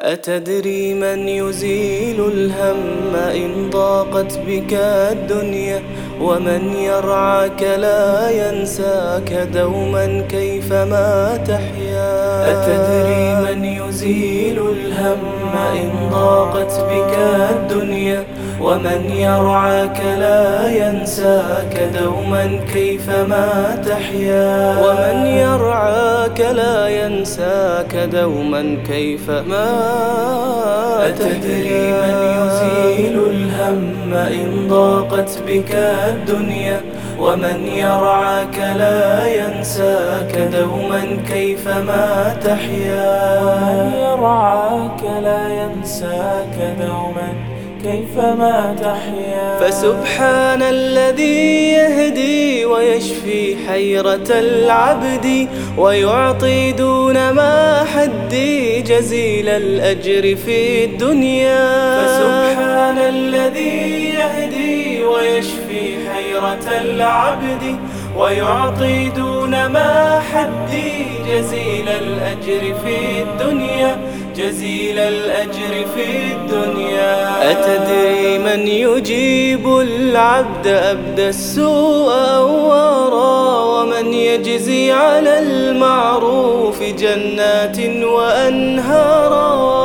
أتدري من يزيل الهم إن ضاقت بك الدنيا ومن يرعاك لا ينساك دوما كيفما تحيا؟ أتدري من يزيل الهم إن ضاقت بك الدنيا ومن يرعاك لا ينساك دوما كيفما تحيا. ومن يرعاك لا ينساك دوما كيفما أتدري من يزيل الهم إن ضاقت بك الدنيا؟ ومن يرعاك لا ينساك دوما كيفما تحيا؟ ومن يرعاك لا ينساك دوما كيفما تحيا؟ فسبحان الذي يهدي ويشفي حيرة العبد ويعطي دون ما حدي جزيل الأجر في الدنيا. فسبحان الذي يهدي ويشفي حيرة العبد ويعطي دون ما حدي جزيل الأجر في الدنيا. جزيل الأجر في الدنيا. أتدري من يجيب العبد أبدى السوء أورا ومن يجزي على المعروف جنات وأنهارا؟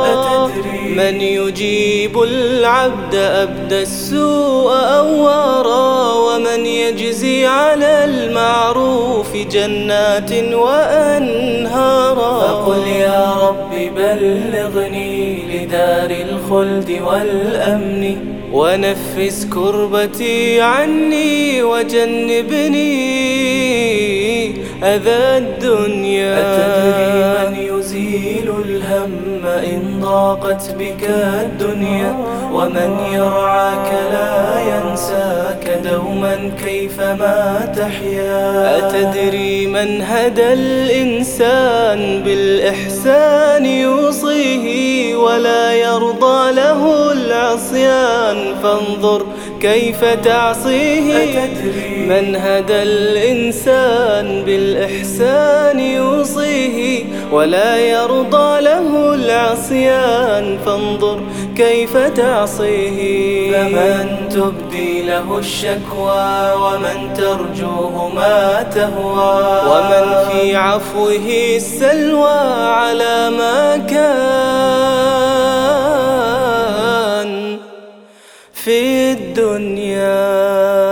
من يجيب العبد أبدى السوء أورا ومن يجزي على المعروف جنات وأنهارا. فقل يا رب بلغني لدار الخلد والأمن ونفس كربتي عني وجنبني أذى الدنيا. أتدري إن ضاقت بك الدنيا ومن يرعاك لا ينساك دوما كيفما تحيا. أتدري من هدى الإنسان بالإحسان يوصيه ولا يرضى له العصيان. فانظر كيف تعصيه؟ أتدري؟ من هدى الإنسان بالإحسان يوصيه ولا يرضى له العصيان. فانظر كيف تعصيه. فمن تبدي له الشكوى ومن ترجوه ما تهوى. ومن في عفوه السلوى على ما كان. شَاءَ